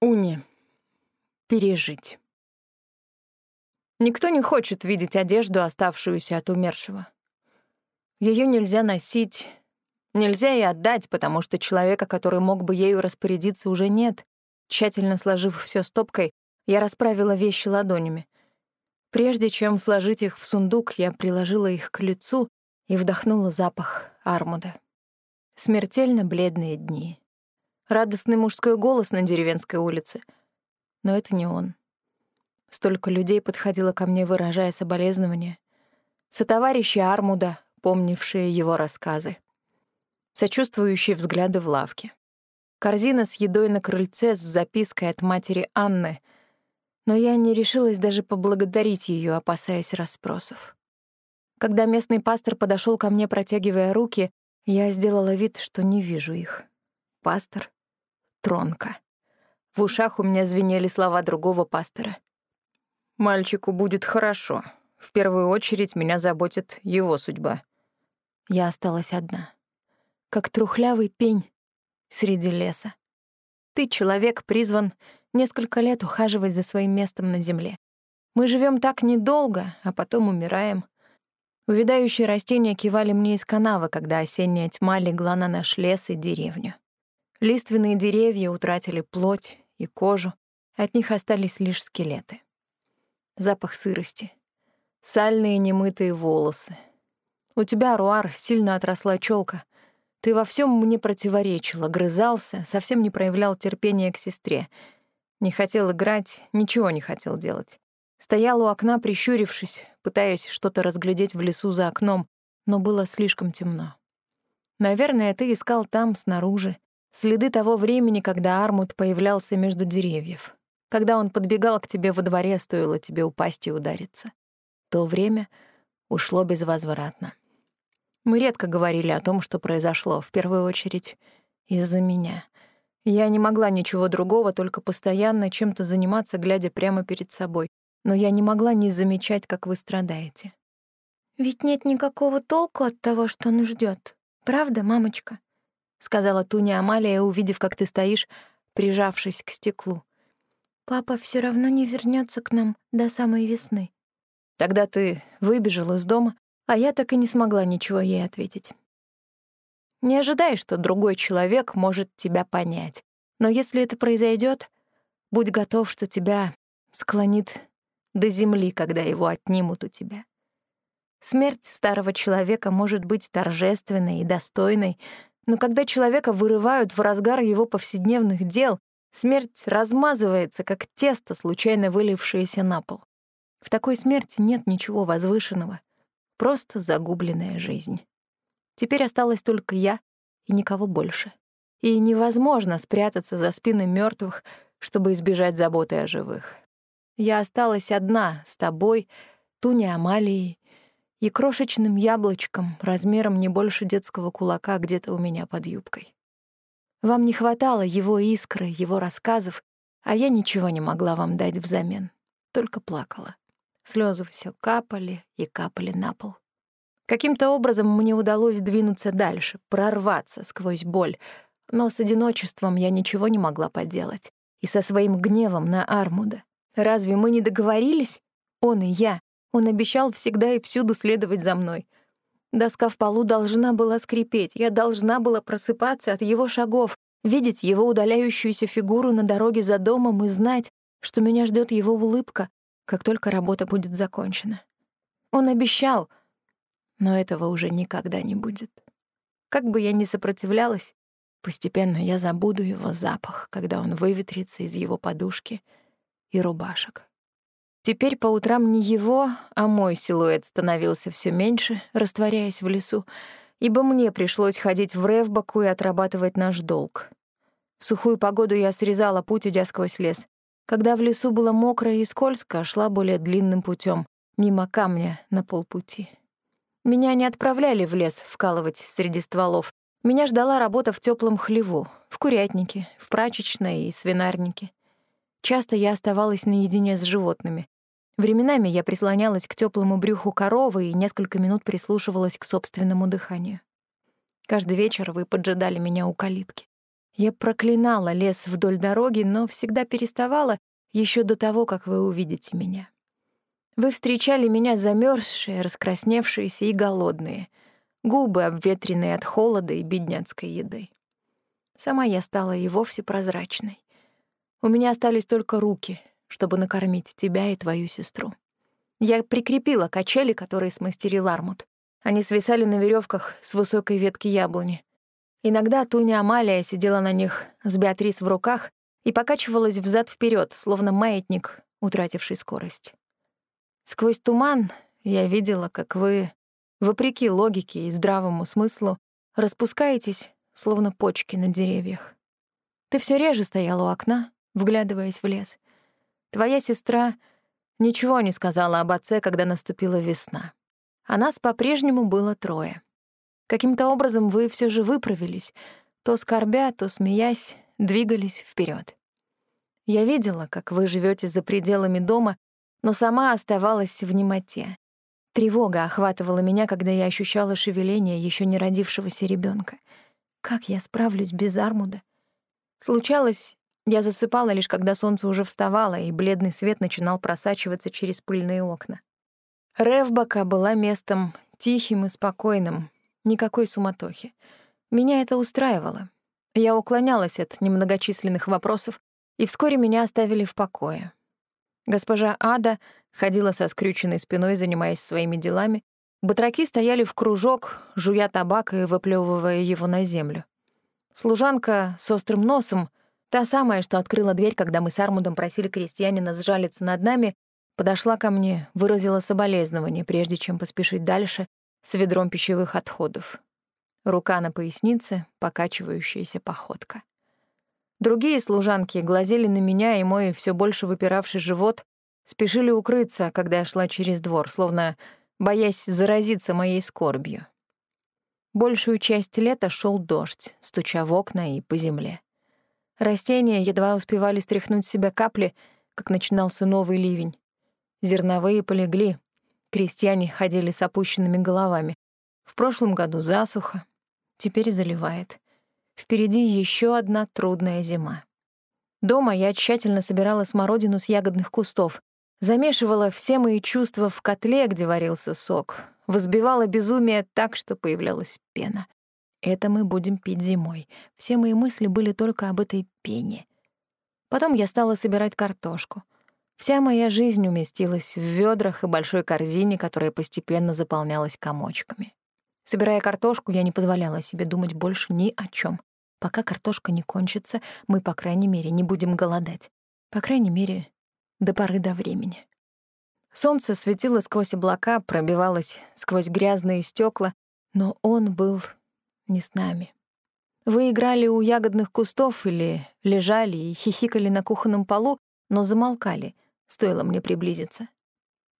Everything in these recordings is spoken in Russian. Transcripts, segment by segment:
Уни. Пережить. Никто не хочет видеть одежду, оставшуюся от умершего. Ее нельзя носить, нельзя и отдать, потому что человека, который мог бы ею распорядиться, уже нет. Тщательно сложив все стопкой, я расправила вещи ладонями. Прежде чем сложить их в сундук, я приложила их к лицу и вдохнула запах армуда. Смертельно бледные дни. Радостный мужской голос на деревенской улице. Но это не он. Столько людей подходило ко мне, выражая соболезнования. Сотоварищи Армуда, помнившие его рассказы. Сочувствующие взгляды в лавке. Корзина с едой на крыльце с запиской от матери Анны. Но я не решилась даже поблагодарить ее, опасаясь расспросов. Когда местный пастор подошел ко мне, протягивая руки, я сделала вид, что не вижу их. Пастор Тронка. В ушах у меня звенели слова другого пастора. «Мальчику будет хорошо. В первую очередь меня заботит его судьба». Я осталась одна. Как трухлявый пень среди леса. Ты, человек, призван несколько лет ухаживать за своим местом на земле. Мы живем так недолго, а потом умираем. Увядающие растения кивали мне из канавы, когда осенняя тьма легла на наш лес и деревню. Лиственные деревья утратили плоть и кожу, от них остались лишь скелеты. Запах сырости, сальные немытые волосы. У тебя, Руар, сильно отросла челка. Ты во всем мне противоречила, грызался, совсем не проявлял терпения к сестре. Не хотел играть, ничего не хотел делать. Стоял у окна, прищурившись, пытаясь что-то разглядеть в лесу за окном, но было слишком темно. Наверное, ты искал там, снаружи, Следы того времени, когда Армуд появлялся между деревьев. Когда он подбегал к тебе во дворе, стоило тебе упасть и удариться. То время ушло безвозвратно. Мы редко говорили о том, что произошло, в первую очередь из-за меня. Я не могла ничего другого, только постоянно чем-то заниматься, глядя прямо перед собой. Но я не могла не замечать, как вы страдаете. «Ведь нет никакого толку от того, что он ждет, Правда, мамочка?» — сказала Туня Амалия, увидев, как ты стоишь, прижавшись к стеклу. «Папа все равно не вернется к нам до самой весны». Тогда ты выбежал из дома, а я так и не смогла ничего ей ответить. Не ожидай, что другой человек может тебя понять. Но если это произойдет, будь готов, что тебя склонит до земли, когда его отнимут у тебя. Смерть старого человека может быть торжественной и достойной, но когда человека вырывают в разгар его повседневных дел, смерть размазывается, как тесто, случайно вылившееся на пол. В такой смерти нет ничего возвышенного, просто загубленная жизнь. Теперь осталась только я и никого больше. И невозможно спрятаться за спины мертвых, чтобы избежать заботы о живых. Я осталась одна с тобой, Туня Амалией, и крошечным яблочком размером не больше детского кулака где-то у меня под юбкой. Вам не хватало его искры, его рассказов, а я ничего не могла вам дать взамен, только плакала. Слезы все капали и капали на пол. Каким-то образом мне удалось двинуться дальше, прорваться сквозь боль, но с одиночеством я ничего не могла поделать. И со своим гневом на Армуда. Разве мы не договорились? Он и я, он обещал всегда и всюду следовать за мной. Доска в полу должна была скрипеть, я должна была просыпаться от его шагов, видеть его удаляющуюся фигуру на дороге за домом и знать, что меня ждет его улыбка, как только работа будет закончена. Он обещал, но этого уже никогда не будет. Как бы я ни сопротивлялась, постепенно я забуду его запах, когда он выветрится из его подушки и рубашек. Теперь по утрам не его, а мой силуэт становился все меньше, растворяясь в лесу, ибо мне пришлось ходить в Ревбаку и отрабатывать наш долг. В сухую погоду я срезала путь, идя сквозь лес. Когда в лесу было мокро и скользко, шла более длинным путем, мимо камня на полпути. Меня не отправляли в лес вкалывать среди стволов. Меня ждала работа в теплом хлеву, в курятнике, в прачечной и свинарнике. Часто я оставалась наедине с животными. Временами я прислонялась к теплому брюху коровы и несколько минут прислушивалась к собственному дыханию. Каждый вечер вы поджидали меня у калитки. Я проклинала лес вдоль дороги, но всегда переставала еще до того, как вы увидите меня. Вы встречали меня замерзшие, раскрасневшиеся и голодные, губы обветренные от холода и бедняцкой еды. Сама я стала и вовсе прозрачной. У меня остались только руки, чтобы накормить тебя и твою сестру. Я прикрепила качели, которые смастерил Армут. Они свисали на веревках с высокой ветки яблони. Иногда Туня Амалия сидела на них с Беатрис в руках и покачивалась взад вперед, словно маятник, утративший скорость. Сквозь туман я видела, как вы, вопреки логике и здравому смыслу, распускаетесь, словно почки на деревьях. Ты все реже стояла у окна, вглядываясь в лес. Твоя сестра ничего не сказала об отце, когда наступила весна. А нас по-прежнему было трое. Каким-то образом вы все же выправились, то скорбя, то смеясь, двигались вперед. Я видела, как вы живете за пределами дома, но сама оставалась в немоте. Тревога охватывала меня, когда я ощущала шевеление еще не родившегося ребенка. Как я справлюсь без Армуда? Случалось, я засыпала лишь когда солнце уже вставало, и бледный свет начинал просачиваться через пыльные окна. Ревбака была местом тихим и спокойным, никакой суматохи. Меня это устраивало. Я уклонялась от немногочисленных вопросов, и вскоре меня оставили в покое. Госпожа Ада ходила со скрюченной спиной, занимаясь своими делами, Батраки стояли в кружок, жуя табак и выплевывая его на землю. Служанка с острым носом, та самая, что открыла дверь, когда мы с Армудом просили крестьянина сжалиться над нами, подошла ко мне, выразила соболезнование, прежде чем поспешить дальше с ведром пищевых отходов. Рука на пояснице, покачивающаяся походка. Другие служанки глазели на меня, и мой все больше выпиравший живот спешили укрыться, когда я шла через двор, словно боясь заразиться моей скорбью. Большую часть лета шел дождь, стуча в окна и по земле. Растения едва успевали стряхнуть с себя капли, как начинался новый ливень. Зерновые полегли, крестьяне ходили с опущенными головами. В прошлом году засуха, теперь заливает. Впереди еще одна трудная зима. Дома я тщательно собирала смородину с ягодных кустов, Замешивала все мои чувства в котле, где варился сок. Возбивала безумие так, что появлялась пена. Это мы будем пить зимой. Все мои мысли были только об этой пене. Потом я стала собирать картошку. Вся моя жизнь уместилась в ведрах и большой корзине, которая постепенно заполнялась комочками. Собирая картошку, я не позволяла себе думать больше ни о чем. Пока картошка не кончится, мы, по крайней мере, не будем голодать. По крайней мере, до поры до времени. Солнце светило сквозь облака, пробивалось сквозь грязные стекла, но он был не с нами. Вы играли у ягодных кустов или лежали и хихикали на кухонном полу, но замолкали, стоило мне приблизиться.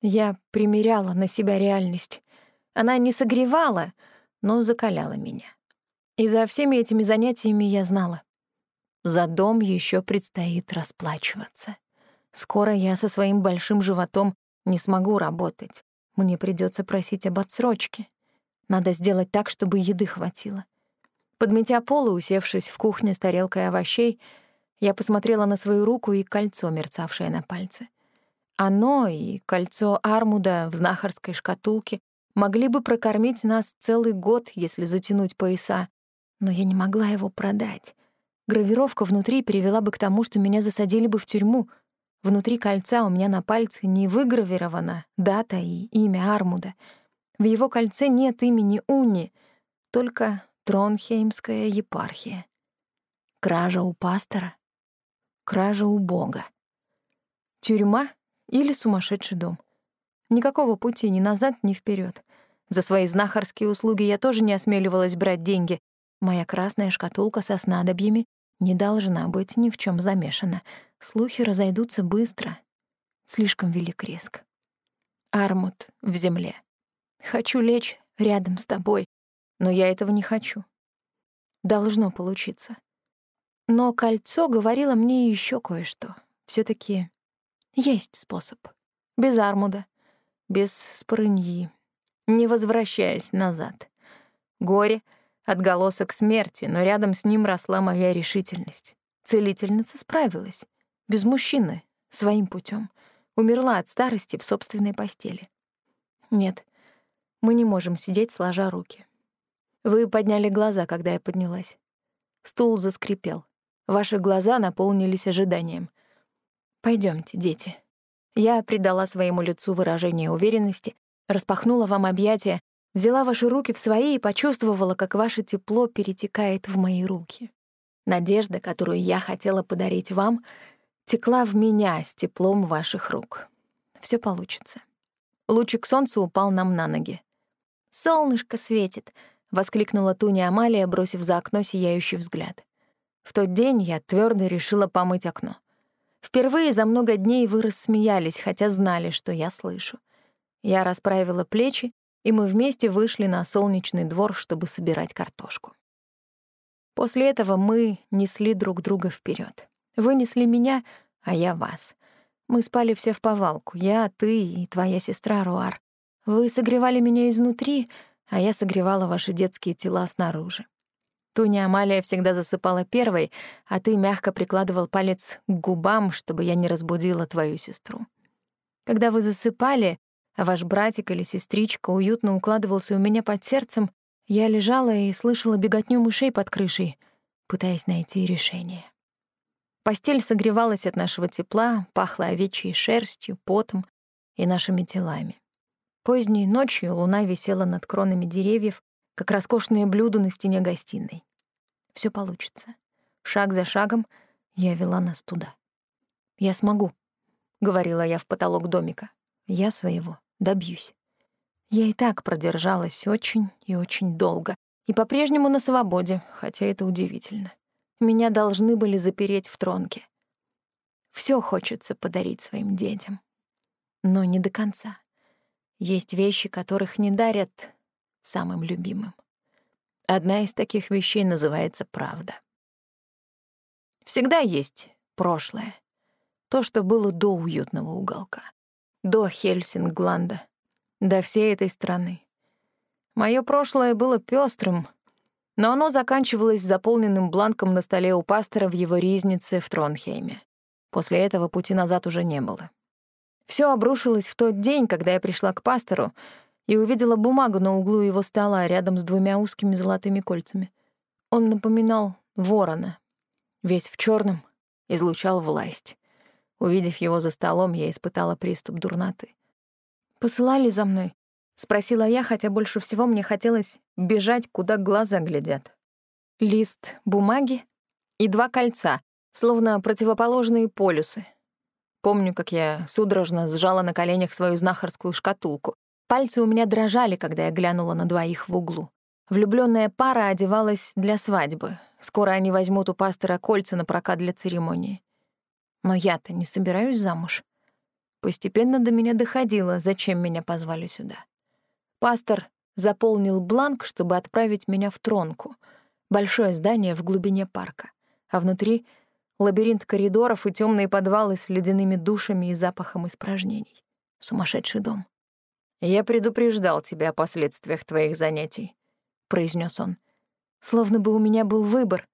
Я примеряла на себя реальность. Она не согревала, но закаляла меня. И за всеми этими занятиями я знала. За дом еще предстоит расплачиваться. Скоро я со своим большим животом не смогу работать. Мне придется просить об отсрочке. Надо сделать так, чтобы еды хватило. Подметя пол и усевшись в кухне с тарелкой овощей, я посмотрела на свою руку и кольцо, мерцавшее на пальце. Оно и кольцо Армуда в знахарской шкатулке могли бы прокормить нас целый год, если затянуть пояса, но я не могла его продать. Гравировка внутри привела бы к тому, что меня засадили бы в тюрьму — Внутри кольца у меня на пальце не выгравирована дата и имя Армуда. В его кольце нет имени Уни, только Тронхеймская епархия. Кража у пастора, кража у Бога. Тюрьма или сумасшедший дом. Никакого пути ни назад, ни вперед. За свои знахарские услуги я тоже не осмеливалась брать деньги. Моя красная шкатулка со снадобьями не должна быть ни в чем замешана — Слухи разойдутся быстро. Слишком велик риск. Армут в земле. Хочу лечь рядом с тобой, но я этого не хочу. Должно получиться. Но кольцо говорило мне еще кое-что. все таки есть способ. Без Армуда, без спрыньи, не возвращаясь назад. Горе, отголосок смерти, но рядом с ним росла моя решительность. Целительница справилась. Без мужчины, своим путем. Умерла от старости в собственной постели. Нет, мы не можем сидеть, сложа руки. Вы подняли глаза, когда я поднялась. Стул заскрипел. Ваши глаза наполнились ожиданием. Пойдемте, дети. Я придала своему лицу выражение уверенности, распахнула вам объятия, взяла ваши руки в свои и почувствовала, как ваше тепло перетекает в мои руки. Надежда, которую я хотела подарить вам, текла в меня с теплом ваших рук. Все получится. Лучик солнца упал нам на ноги. «Солнышко светит», — воскликнула Туня Амалия, бросив за окно сияющий взгляд. В тот день я твердо решила помыть окно. Впервые за много дней вы рассмеялись, хотя знали, что я слышу. Я расправила плечи, и мы вместе вышли на солнечный двор, чтобы собирать картошку. После этого мы несли друг друга вперед. Вы несли меня, а я вас. Мы спали все в повалку, я, ты и твоя сестра Руар. Вы согревали меня изнутри, а я согревала ваши детские тела снаружи. Туня Амалия всегда засыпала первой, а ты мягко прикладывал палец к губам, чтобы я не разбудила твою сестру. Когда вы засыпали, а ваш братик или сестричка уютно укладывался у меня под сердцем, я лежала и слышала беготню мышей под крышей, пытаясь найти решение. Постель согревалась от нашего тепла, пахла овечьей шерстью, потом и нашими телами. Поздней ночью луна висела над кронами деревьев, как роскошное блюдо на стене гостиной. Все получится. Шаг за шагом я вела нас туда. «Я смогу», — говорила я в потолок домика. «Я своего добьюсь». Я и так продержалась очень и очень долго, и по-прежнему на свободе, хотя это удивительно. Меня должны были запереть в тронке. Все хочется подарить своим детям, но не до конца. Есть вещи, которых не дарят самым любимым. Одна из таких вещей называется правда. Всегда есть прошлое. То, что было до уютного уголка, до Хельсингланда, до всей этой страны. Мое прошлое было пестрым, но оно заканчивалось заполненным бланком на столе у пастора в его ризнице в Тронхейме. После этого пути назад уже не было. Все обрушилось в тот день, когда я пришла к пастору и увидела бумагу на углу его стола рядом с двумя узкими золотыми кольцами. Он напоминал ворона, весь в черном, излучал власть. Увидев его за столом, я испытала приступ дурноты. «Посылали за мной?» — спросила я, хотя больше всего мне хотелось бежать, куда глаза глядят. Лист бумаги и два кольца, словно противоположные полюсы. Помню, как я судорожно сжала на коленях свою знахарскую шкатулку, Пальцы у меня дрожали, когда я глянула на двоих в углу. Влюбленная пара одевалась для свадьбы. Скоро они возьмут у пастора кольца на прокат для церемонии. Но я-то не собираюсь замуж. Постепенно до меня доходило, зачем меня позвали сюда. Пастор заполнил бланк, чтобы отправить меня в Тронку, большое здание в глубине парка, а внутри — лабиринт коридоров и темные подвалы с ледяными душами и запахом испражнений. Сумасшедший дом. «Я предупреждал тебя о последствиях твоих занятий», — произнес он. «Словно бы у меня был выбор.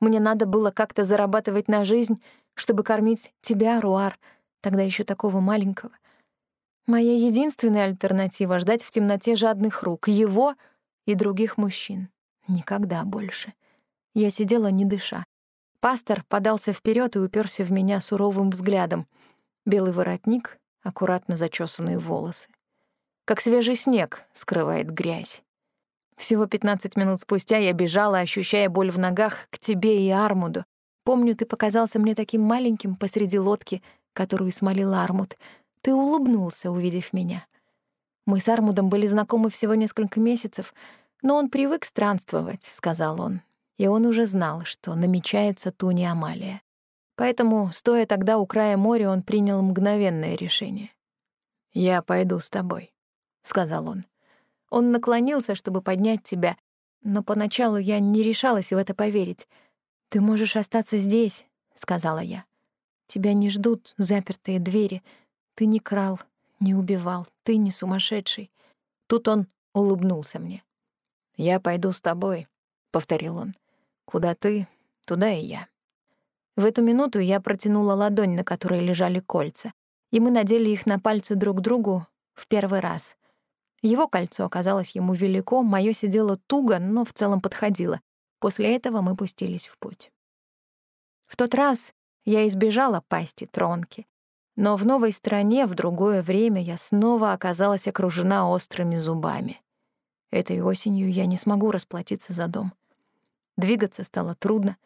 Мне надо было как-то зарабатывать на жизнь, чтобы кормить тебя, Руар, тогда еще такого маленького. Моя единственная альтернатива — ждать в темноте жадных рук, его и других мужчин. Никогда больше. Я сидела, не дыша. Пастор подался вперед и уперся в меня суровым взглядом. Белый воротник, аккуратно зачесанные волосы как свежий снег скрывает грязь. Всего 15 минут спустя я бежала, ощущая боль в ногах, к тебе и Армуду. Помню, ты показался мне таким маленьким посреди лодки, которую смолил Армуд. Ты улыбнулся, увидев меня. Мы с Армудом были знакомы всего несколько месяцев, но он привык странствовать, — сказал он. И он уже знал, что намечается Туни Амалия. Поэтому, стоя тогда у края моря, он принял мгновенное решение. «Я пойду с тобой». — сказал он. Он наклонился, чтобы поднять тебя, но поначалу я не решалась в это поверить. «Ты можешь остаться здесь», — сказала я. «Тебя не ждут запертые двери. Ты не крал, не убивал, ты не сумасшедший». Тут он улыбнулся мне. «Я пойду с тобой, повторил он. «Куда ты, туда и я». В эту минуту я протянула ладонь, на которой лежали кольца, и мы надели их на пальцы друг другу в первый раз. Его кольцо оказалось ему велико, моё сидело туго, но в целом подходило. После этого мы пустились в путь. В тот раз я избежала пасти тронки, но в новой стране в другое время я снова оказалась окружена острыми зубами. Этой осенью я не смогу расплатиться за дом. Двигаться стало трудно.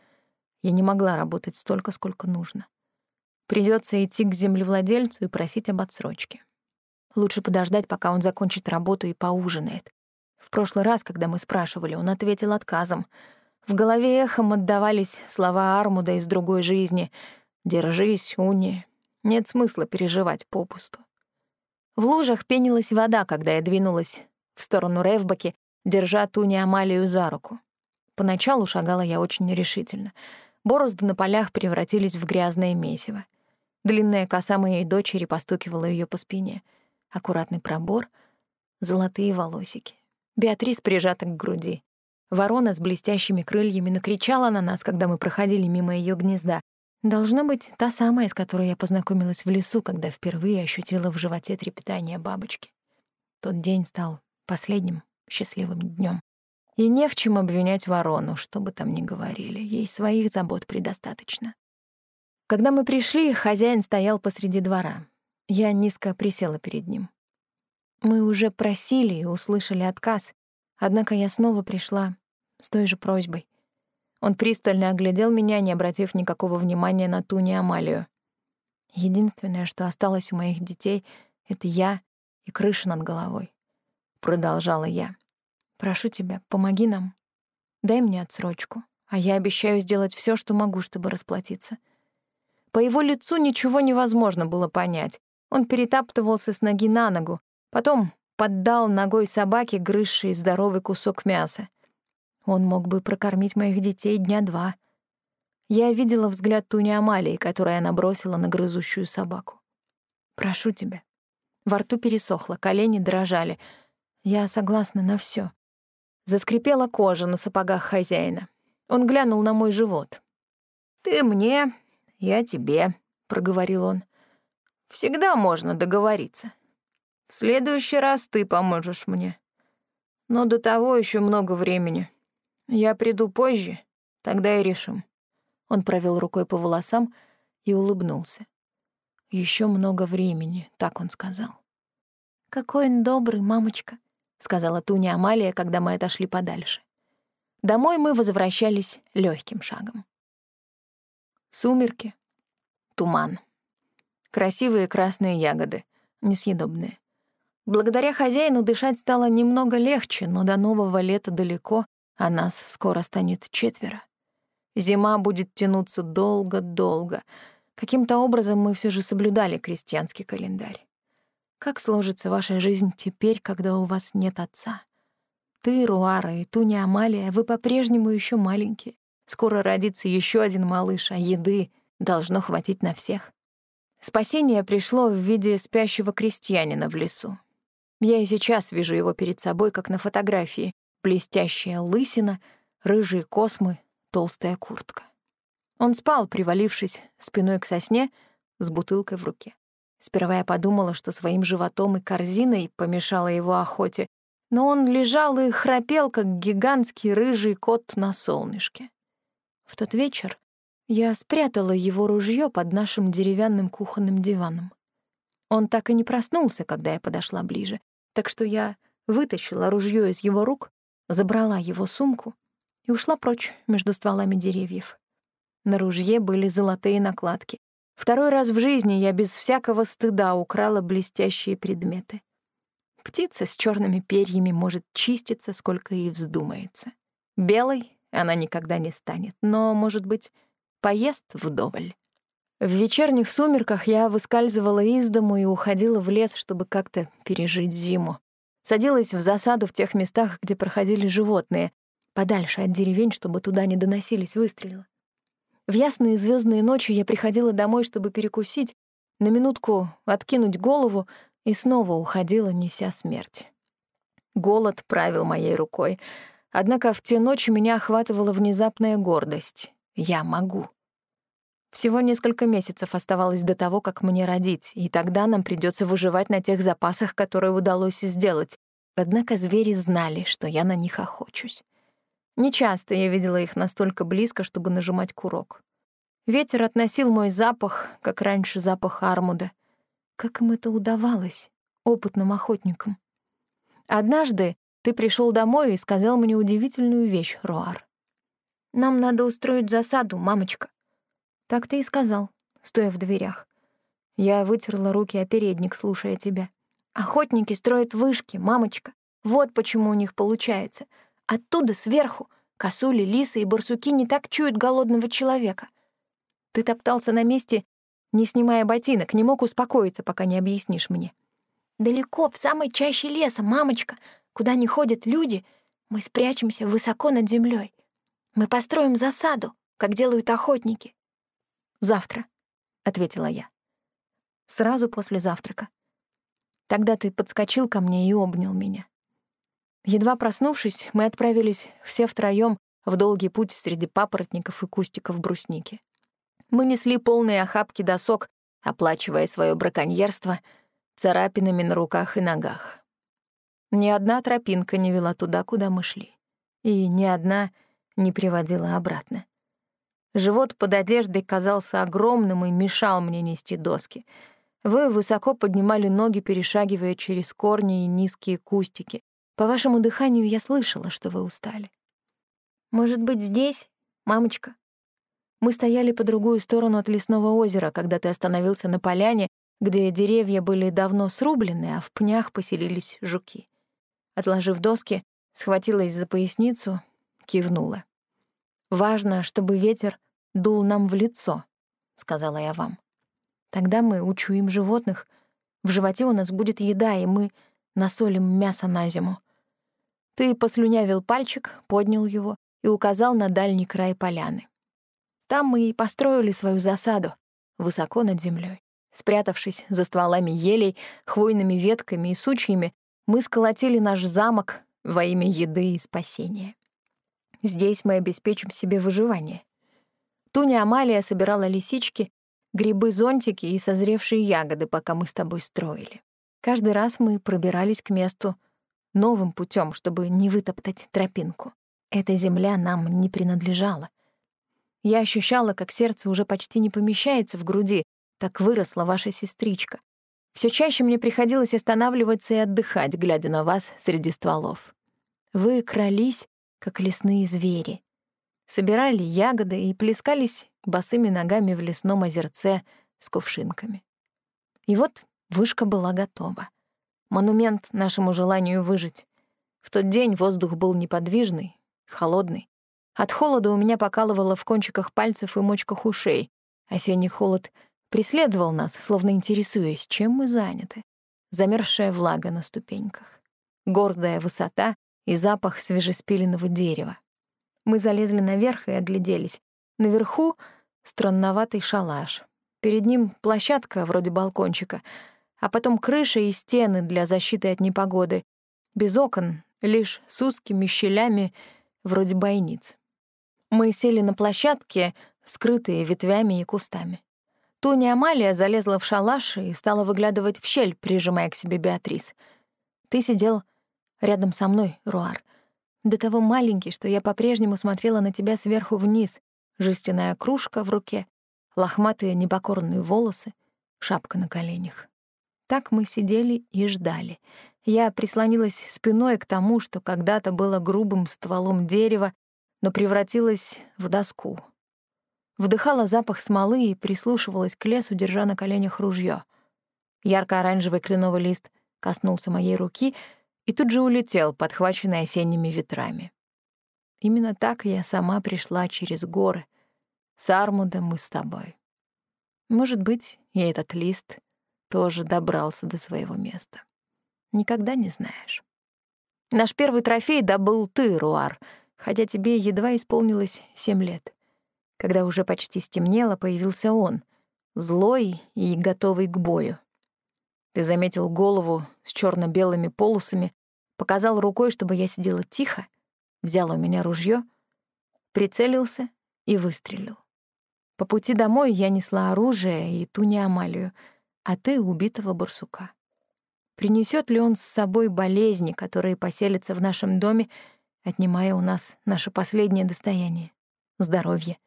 Я не могла работать столько, сколько нужно. Придется идти к землевладельцу и просить об отсрочке. Лучше подождать, пока он закончит работу и поужинает. В прошлый раз, когда мы спрашивали, он ответил отказом. В голове эхом отдавались слова Армуда из другой жизни. «Держись, Уни, нет смысла переживать попусту». В лужах пенилась вода, когда я двинулась в сторону Ревбаки, держа Туни Амалию за руку. Поначалу шагала я очень нерешительно. Борозды на полях превратились в грязное месиво. Длинная коса моей дочери постукивала ее по спине — аккуратный пробор, золотые волосики. Беатрис прижата к груди. Ворона с блестящими крыльями накричала на нас, когда мы проходили мимо ее гнезда. Должна быть та самая, с которой я познакомилась в лесу, когда впервые ощутила в животе трепетание бабочки. Тот день стал последним счастливым днем. И не в чем обвинять ворону, что бы там ни говорили. Ей своих забот предостаточно. Когда мы пришли, хозяин стоял посреди двора. Я низко присела перед ним. Мы уже просили и услышали отказ, однако я снова пришла с той же просьбой. Он пристально оглядел меня, не обратив никакого внимания на ту Амалию. Единственное, что осталось у моих детей, — это я и крыша над головой. Продолжала я. Прошу тебя, помоги нам. Дай мне отсрочку, а я обещаю сделать все, что могу, чтобы расплатиться. По его лицу ничего невозможно было понять. Он перетаптывался с ноги на ногу, потом поддал ногой собаке, грызшей здоровый кусок мяса. Он мог бы прокормить моих детей дня два. Я видела взгляд Туни Амалии, которую она бросила на грызущую собаку. «Прошу тебя». Во рту пересохло, колени дрожали. Я согласна на все. Заскрипела кожа на сапогах хозяина. Он глянул на мой живот. «Ты мне, я тебе», — проговорил он. Всегда можно договориться. В следующий раз ты поможешь мне. Но до того еще много времени. Я приду позже, тогда и решим». Он провел рукой по волосам и улыбнулся. Еще много времени», — так он сказал. «Какой он добрый, мамочка», — сказала Туня Амалия, когда мы отошли подальше. Домой мы возвращались легким шагом. Сумерки, туман. Красивые красные ягоды, несъедобные. Благодаря хозяину дышать стало немного легче, но до нового лета далеко, а нас скоро станет четверо. Зима будет тянуться долго-долго. Каким-то образом мы все же соблюдали крестьянский календарь. Как сложится ваша жизнь теперь, когда у вас нет отца? Ты, Руара и Туня Амалия, вы по-прежнему еще маленькие. Скоро родится еще один малыш, а еды должно хватить на всех. Спасение пришло в виде спящего крестьянина в лесу. Я и сейчас вижу его перед собой, как на фотографии. Блестящая лысина, рыжие космы, толстая куртка. Он спал, привалившись спиной к сосне, с бутылкой в руке. Сперва я подумала, что своим животом и корзиной помешала его охоте, но он лежал и храпел, как гигантский рыжий кот на солнышке. В тот вечер я спрятала его ружье под нашим деревянным кухонным диваном. Он так и не проснулся, когда я подошла ближе, так что я вытащила ружье из его рук, забрала его сумку и ушла прочь между стволами деревьев. На ружье были золотые накладки. Второй раз в жизни я без всякого стыда украла блестящие предметы. Птица с черными перьями может чиститься, сколько ей вздумается. Белой она никогда не станет, но, может быть, поест вдоволь. В вечерних сумерках я выскальзывала из дому и уходила в лес, чтобы как-то пережить зиму. Садилась в засаду в тех местах, где проходили животные, подальше от деревень, чтобы туда не доносились выстрелы. В ясные звездные ночи я приходила домой, чтобы перекусить, на минутку откинуть голову и снова уходила, неся смерть. Голод правил моей рукой. Однако в те ночи меня охватывала внезапная гордость. Я могу. Всего несколько месяцев оставалось до того, как мне родить, и тогда нам придется выживать на тех запасах, которые удалось сделать. Однако звери знали, что я на них охочусь. Нечасто я видела их настолько близко, чтобы нажимать курок. Ветер относил мой запах, как раньше запах армуда. Как им это удавалось, опытным охотникам? Однажды ты пришел домой и сказал мне удивительную вещь, Руар. «Нам надо устроить засаду, мамочка». Так ты и сказал, стоя в дверях. Я вытерла руки о передник, слушая тебя. Охотники строят вышки, мамочка. Вот почему у них получается. Оттуда, сверху, косули, лисы и барсуки не так чуют голодного человека. Ты топтался на месте, не снимая ботинок, не мог успокоиться, пока не объяснишь мне. Далеко, в самой чаще леса, мамочка, куда не ходят люди, мы спрячемся высоко над землей. Мы построим засаду, как делают охотники. «Завтра», — ответила я. «Сразу после завтрака. Тогда ты подскочил ко мне и обнял меня. Едва проснувшись, мы отправились все втроём в долгий путь среди папоротников и кустиков брусники. Мы несли полные охапки досок, оплачивая свое браконьерство царапинами на руках и ногах. Ни одна тропинка не вела туда, куда мы шли, и ни одна не приводила обратно. Живот под одеждой казался огромным и мешал мне нести доски. Вы высоко поднимали ноги, перешагивая через корни и низкие кустики. По вашему дыханию я слышала, что вы устали. Может быть, здесь, мамочка? Мы стояли по другую сторону от лесного озера, когда ты остановился на поляне, где деревья были давно срублены, а в пнях поселились жуки. Отложив доски, схватилась за поясницу, кивнула. Важно, чтобы ветер дул нам в лицо, сказала я вам. Тогда мы учуем животных, в животе у нас будет еда, и мы насолим мясо на зиму. Ты послюнявил пальчик, поднял его и указал на дальний край поляны. Там мы и построили свою засаду, высоко над землей. Спрятавшись за стволами елей, хвойными ветками и сучьями, мы сколотили наш замок во имя еды и спасения. Здесь мы обеспечим себе выживание. Туня Амалия собирала лисички, грибы-зонтики и созревшие ягоды, пока мы с тобой строили. Каждый раз мы пробирались к месту новым путем, чтобы не вытоптать тропинку. Эта земля нам не принадлежала. Я ощущала, как сердце уже почти не помещается в груди, так выросла ваша сестричка. Все чаще мне приходилось останавливаться и отдыхать, глядя на вас среди стволов. Вы крались, как лесные звери, собирали ягоды и плескались босыми ногами в лесном озерце с кувшинками. И вот вышка была готова. Монумент нашему желанию выжить. В тот день воздух был неподвижный, холодный. От холода у меня покалывало в кончиках пальцев и мочках ушей. Осенний холод преследовал нас, словно интересуясь, чем мы заняты. Замерзшая влага на ступеньках, гордая высота и запах свежеспиленного дерева. Мы залезли наверх и огляделись. Наверху — странноватый шалаш. Перед ним площадка вроде балкончика, а потом крыша и стены для защиты от непогоды. Без окон, лишь с узкими щелями вроде бойниц. Мы сели на площадке, скрытые ветвями и кустами. Туня Амалия залезла в шалаш и стала выглядывать в щель, прижимая к себе Беатрис. Ты сидел рядом со мной, Руар — до того маленький, что я по-прежнему смотрела на тебя сверху вниз, жестяная кружка в руке, лохматые непокорные волосы, шапка на коленях. Так мы сидели и ждали. Я прислонилась спиной к тому, что когда-то было грубым стволом дерева, но превратилось в доску. Вдыхала запах смолы и прислушивалась к лесу, держа на коленях ружье. Ярко-оранжевый кленовый лист коснулся моей руки — и тут же улетел, подхваченный осенними ветрами. Именно так я сама пришла через горы. С Армудом мы с тобой. Может быть, и этот лист тоже добрался до своего места. Никогда не знаешь. Наш первый трофей добыл ты, Руар, хотя тебе едва исполнилось семь лет. Когда уже почти стемнело, появился он, злой и готовый к бою. Ты заметил голову с черно белыми полосами, показал рукой, чтобы я сидела тихо, взял у меня ружье, прицелился и выстрелил. По пути домой я несла оружие и ту не А ты — убитого барсука. Принесет ли он с собой болезни, которые поселятся в нашем доме, отнимая у нас наше последнее достояние — здоровье?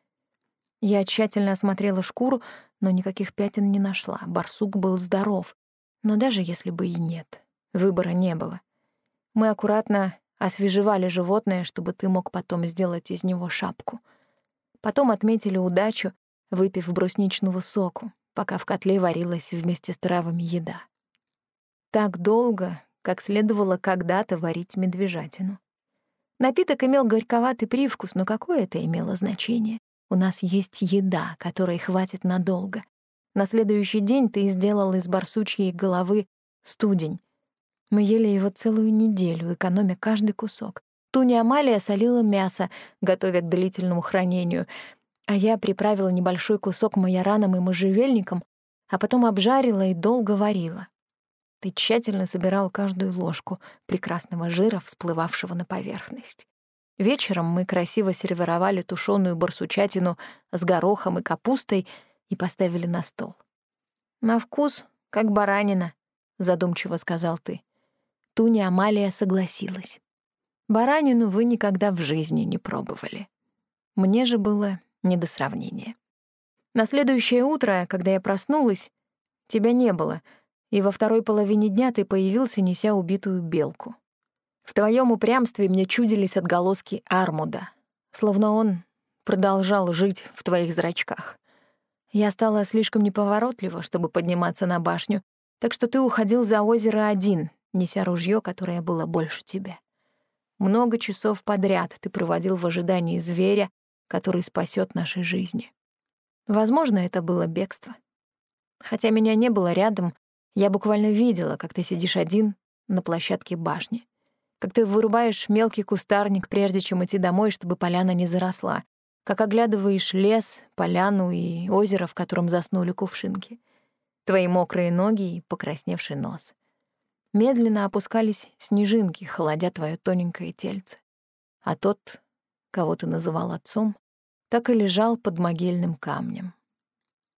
Я тщательно осмотрела шкуру, но никаких пятен не нашла. Барсук был здоров. Но даже если бы и нет, выбора не было. Мы аккуратно освежевали животное, чтобы ты мог потом сделать из него шапку. Потом отметили удачу, выпив брусничного соку, пока в котле варилась вместе с травами еда. Так долго, как следовало когда-то варить медвежатину. Напиток имел горьковатый привкус, но какое это имело значение? У нас есть еда, которой хватит надолго. На следующий день ты сделал из барсучьей головы студень. Мы ели его целую неделю, экономя каждый кусок. Туня Амалия солила мясо, готовя к длительному хранению, а я приправила небольшой кусок майораном и можжевельником, а потом обжарила и долго варила. Ты тщательно собирал каждую ложку прекрасного жира, всплывавшего на поверхность. Вечером мы красиво сервировали тушеную барсучатину с горохом и капустой и поставили на стол. «На вкус, как баранина», — задумчиво сказал ты. Туня Амалия согласилась. «Баранину вы никогда в жизни не пробовали. Мне же было не до сравнения. На следующее утро, когда я проснулась, тебя не было, и во второй половине дня ты появился, неся убитую белку. В твоем упрямстве мне чудились отголоски Армуда, словно он продолжал жить в твоих зрачках. Я стала слишком неповоротлива, чтобы подниматься на башню, так что ты уходил за озеро один, неся ружье, которое было больше тебя. Много часов подряд ты проводил в ожидании зверя, который спасет наши жизни. Возможно, это было бегство. Хотя меня не было рядом, я буквально видела, как ты сидишь один на площадке башни как ты вырубаешь мелкий кустарник, прежде чем идти домой, чтобы поляна не заросла, как оглядываешь лес, поляну и озеро, в котором заснули кувшинки, твои мокрые ноги и покрасневший нос. Медленно опускались снежинки, холодя твое тоненькое тельце. А тот, кого ты называл отцом, так и лежал под могильным камнем.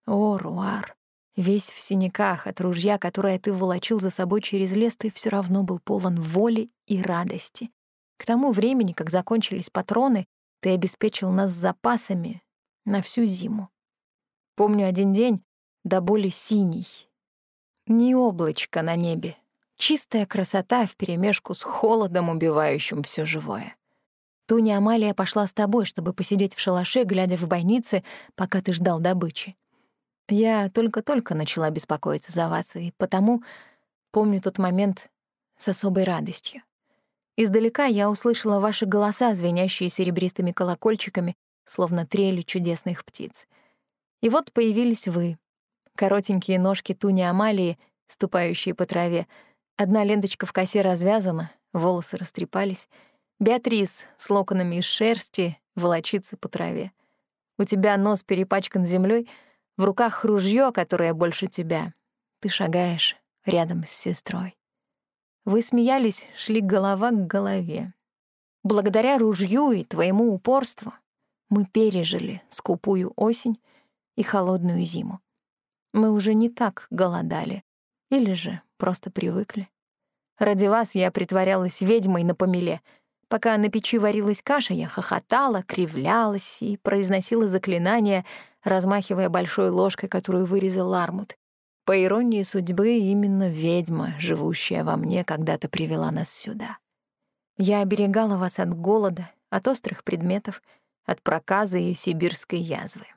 О, Руар, Весь в синяках от ружья, которое ты волочил за собой через лес, ты все равно был полон воли и радости. К тому времени, как закончились патроны, ты обеспечил нас запасами на всю зиму. Помню один день до боли синий. Ни облачко на небе. Чистая красота вперемешку с холодом, убивающим все живое. Туня Амалия пошла с тобой, чтобы посидеть в шалаше, глядя в бойницы, пока ты ждал добычи. Я только-только начала беспокоиться за вас, и потому помню тот момент с особой радостью. Издалека я услышала ваши голоса, звенящие серебристыми колокольчиками, словно трели чудесных птиц. И вот появились вы, коротенькие ножки Туни Амалии, ступающие по траве. Одна ленточка в косе развязана, волосы растрепались. Беатрис с локонами из шерсти волочится по траве. У тебя нос перепачкан землей — в руках ружье, которое больше тебя. Ты шагаешь рядом с сестрой. Вы смеялись, шли голова к голове. Благодаря ружью и твоему упорству мы пережили скупую осень и холодную зиму. Мы уже не так голодали, или же просто привыкли. Ради вас я притворялась ведьмой на помеле. Пока на печи варилась каша, я хохотала, кривлялась и произносила заклинания — размахивая большой ложкой, которую вырезал Армут. По иронии судьбы, именно ведьма, живущая во мне, когда-то привела нас сюда. Я оберегала вас от голода, от острых предметов, от проказа и сибирской язвы.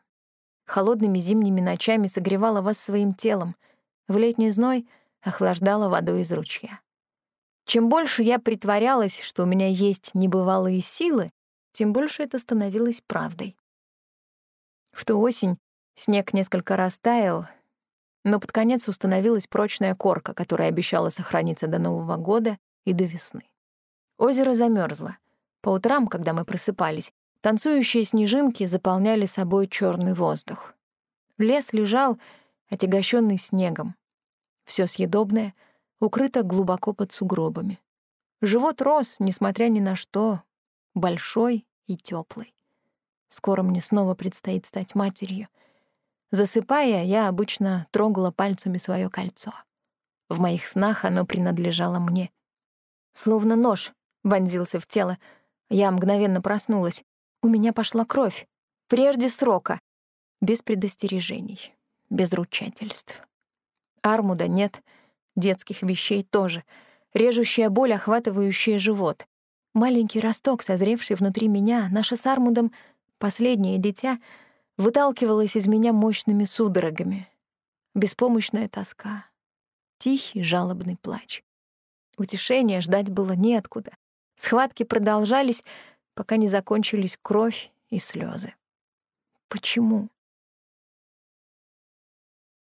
Холодными зимними ночами согревала вас своим телом, в летний зной охлаждала водой из ручья. Чем больше я притворялась, что у меня есть небывалые силы, тем больше это становилось правдой. В ту осень снег несколько раз таял, но под конец установилась прочная корка, которая обещала сохраниться до Нового года и до весны. Озеро замерзло. По утрам, когда мы просыпались, танцующие снежинки заполняли собой черный воздух. Лес лежал, отягощенный снегом. Все съедобное укрыто глубоко под сугробами. Живот рос, несмотря ни на что, большой и теплый. Скоро мне снова предстоит стать матерью. Засыпая, я обычно трогала пальцами свое кольцо. В моих снах оно принадлежало мне. Словно нож вонзился в тело. Я мгновенно проснулась. У меня пошла кровь. Прежде срока. Без предостережений, без ручательств. Армуда нет, детских вещей тоже. Режущая боль, охватывающая живот. Маленький росток, созревший внутри меня, наше с Армудом последнее дитя, выталкивалось из меня мощными судорогами. Беспомощная тоска. Тихий жалобный плач. Утешения ждать было неоткуда. Схватки продолжались, пока не закончились кровь и слезы. Почему?